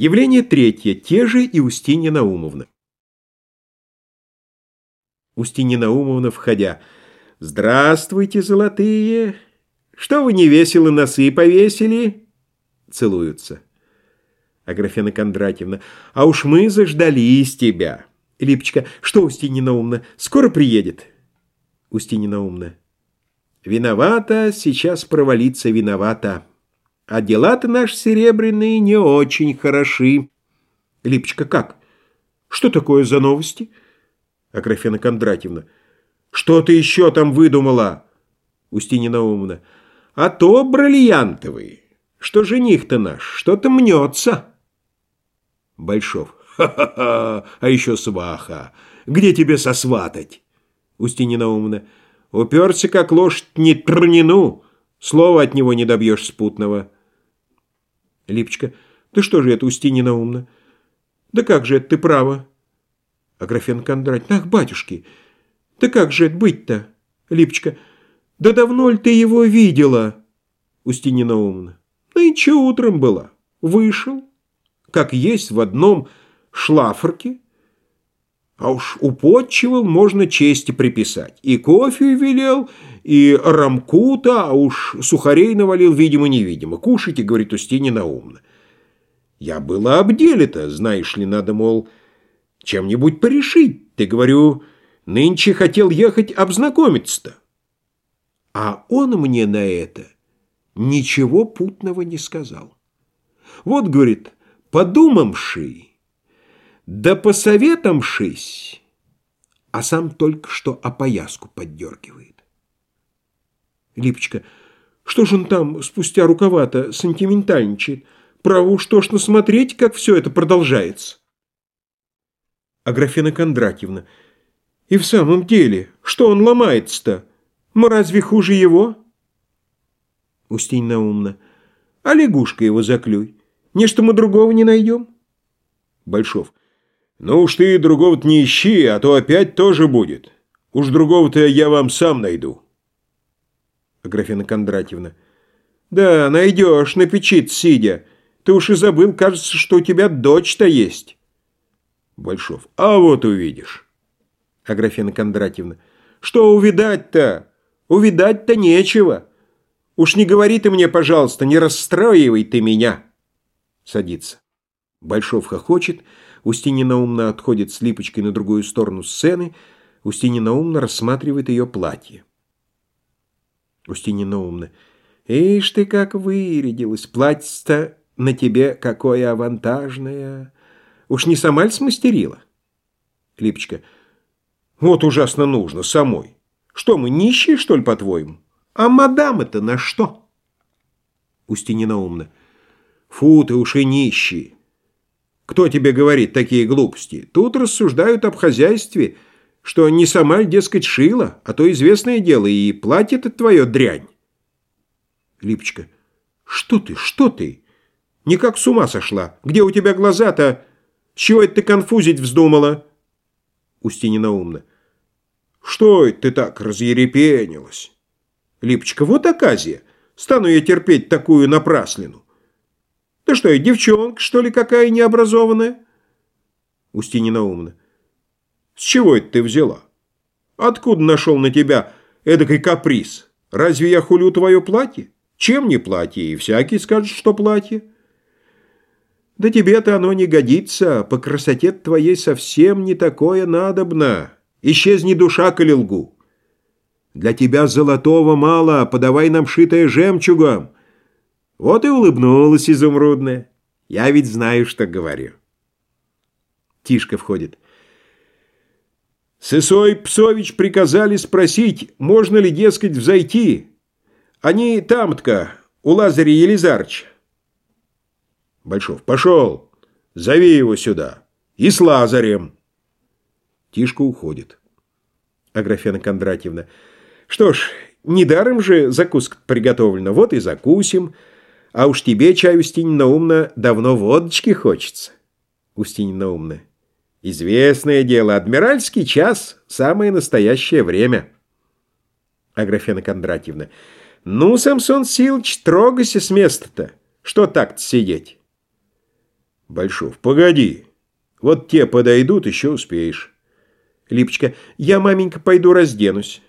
Явление третье. Те же и Устинья Наумовна. Устинья Наумовна, входя. «Здравствуйте, золотые! Что вы не весело носы повесили?» Целуются. Аграфена Кондратьевна. «А уж мы заждались тебя!» Липочка. «Что, Устинья Наумна, скоро приедет?» Устинья Наумна. «Виновата, сейчас провалиться виновата. А дела-то наши серебряные не очень хороши». Липочка. «Как? Что такое за новости?» Аграфена Кондратьевна. «Что ты еще там выдумала?» Устинья Наумовна. «А то бриллиантовый, что жених-то наш, что-то мнется». Большов. «Ха-ха-ха! А еще сваха! Где тебе сосватать?» Устинья Наумовна. «Уперся, как лошадь, не трнину. Слова от него не добьешь спутного». Липочка. «Ты что же это, Устинья Наумовна?» «Да как же это, ты права?» Аграфен Кондратьевна. «Ах, батюшки, да как же это быть-то?» Липочка. «Да давно ли ты его видела?» Устинья Наумовна. «Нынче утром была. Вышел. Как есть в одном шлафорке. А уж употчивал можно чести приписать. И кофе велел, и рамкута, а уж сухарей навалил видимо-невидимо. Кушайте, говорит Устинья Наумна. Я была обделита, знаешь ли, надо, мол, чем-нибудь порешить. Ты, говорю, нынче хотел ехать обзнакомиться-то. А он мне на это ничего путного не сказал. Вот, говорит, подумавший, да посоветомшись, а сам только что опояску поддергивает. Липочка, что же он там спустя рукава-то сентиментальничает? Право уж тошно смотреть, как все это продолжается. Аграфена Кондратьевна. И в самом деле, что он ломается-то? Мы разве хуже его? Устинь Наумна. А лягушка его заклюй. Нечто мы другого не найдем? Большов. Ну уж ты другого-то не ищи, а то опять тоже будет. Уж другого-то я вам сам найду. Аграфена Кондратьевна. Да, найдешь, на печи сидя. Ты уж и забыл, кажется, что у тебя дочь-то есть. Большов. А вот увидишь. Аграфена Кондратьевна. Что увидать-то? Увидать-то нечего. Уж не говори ты мне, пожалуйста, не расстраивай ты меня. Садится. Большов хохочет. Устинья умно отходит с липочкой на другую сторону сцены. Устинья умно рассматривает ее платье. Устинья умно. Ишь ты, как вырядилась. Платье-то на тебе какое авантажное. Уж не сама ли смастерила? Липочка. Вот ужасно нужно, самой. Что мы, нищие, что ли, по-твоему? А мадам это на что? Устинина умна. Фу, ты уж и нищие. Кто тебе говорит такие глупости? Тут рассуждают об хозяйстве, что не сама, дескать, шила, а то известное дело, и платье-то твое дрянь. Липочка. Что ты, что ты? Никак с ума сошла. Где у тебя глаза-то? Чего это ты конфузить вздумала? Устинина умна. Что это ты так разъерепенилась? Липочка, вот оказия. Стану я терпеть такую напраслину. Да что я, девчонка, что ли, какая необразованная? Устинина умна. С чего это ты взяла? Откуда нашел на тебя эдакой каприз? Разве я хулю твое платье? Чем не платье? И всякий скажет, что платье. Да тебе-то оно не годится, по красоте твоей совсем не такое надобно. Исчезни душа, коли лгу. Для тебя золотого мало, подавай нам шитое жемчугом. Вот и улыбнулась изумрудная. Я ведь знаю, что говорю. Тишка входит. Сысой Псович приказали спросить, можно ли, дескать, взойти. Они там-то, у Лазаря Елизарыча. Большов. Пошел. Зови его сюда. И с Лазарем. Тишка уходит. Аграфена Кондратьевна. Что ж, недаром же закуска приготовлена. Вот и закусим. А уж тебе, чай, Устинья умна, давно водочки хочется. Устинья умна. Известное дело, адмиральский час – самое настоящее время. Аграфена Кондратьевна. Ну, Самсон Силыч, трогайся с места-то. Что так-то сидеть? Большов. Погоди. Вот те подойдут, еще успеешь. Липочка. Я, маменька, пойду разденусь.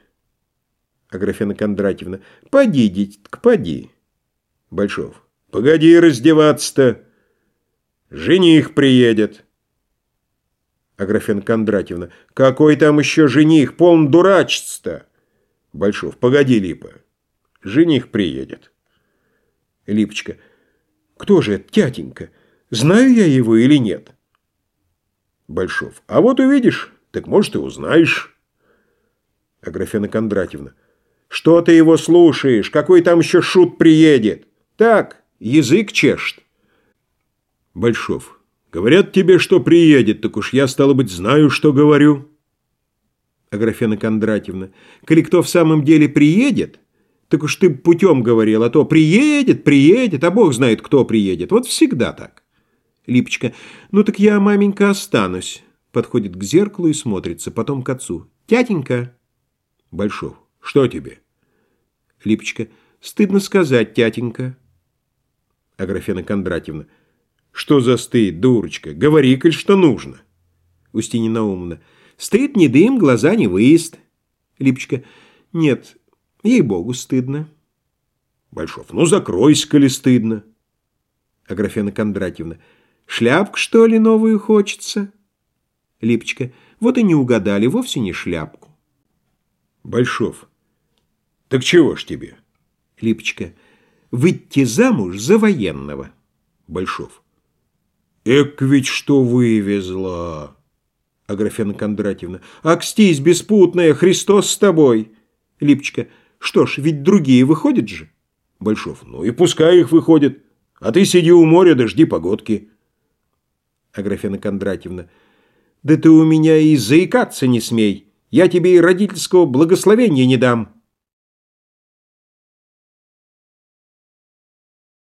Аграфена Кондратьевна. Поди, дитятка, поди. Большов. Погоди раздеваться-то. Жених приедет. Аграфена Кондратьевна. Какой там еще жених? Полн дурачества. Большов. Погоди, Липа. Жених приедет. Липочка. Кто же это, тятенька? Знаю я его или нет? Большов. А вот увидишь, так может и узнаешь. Аграфена Кондратьевна. Что ты его слушаешь? Какой там еще шут приедет? Так, язык чешет. Большов. Говорят тебе, что приедет, так уж я, стало быть, знаю, что говорю. Аграфена Кондратьевна. Коли кто в самом деле приедет, так уж ты путем говорил, а то приедет, приедет, а бог знает, кто приедет. Вот всегда так. Липочка. Ну так я, маменька, останусь. Подходит к зеркалу и смотрится, потом к отцу. Тятенька. Большов. Что тебе? Липочка. Стыдно сказать, тятенька. Аграфена Кондратьевна. Что за дурочка? Говори, коль что нужно. Устинья умна. Стыд не дым, глаза не выезд. Липочка. Нет, ей-богу, стыдно. Большов. Ну, закройся, коли стыдно. Аграфена Кондратьевна. Шляпку, что ли, новую хочется? Липочка. Вот и не угадали, вовсе не шляпку. Большов. Так чего ж тебе? Липочка. Выйти замуж за военного. Большов. Эк ведь что вывезла. Аграфена Кондратьевна. Акстись, беспутная, Христос с тобой. Липочка. Что ж, ведь другие выходят же. Большов. Ну и пускай их выходит. А ты сиди у моря, дожди погодки. Аграфена Кондратьевна. Да ты у меня и заикаться не смей. Я тебе и родительского благословения не дам.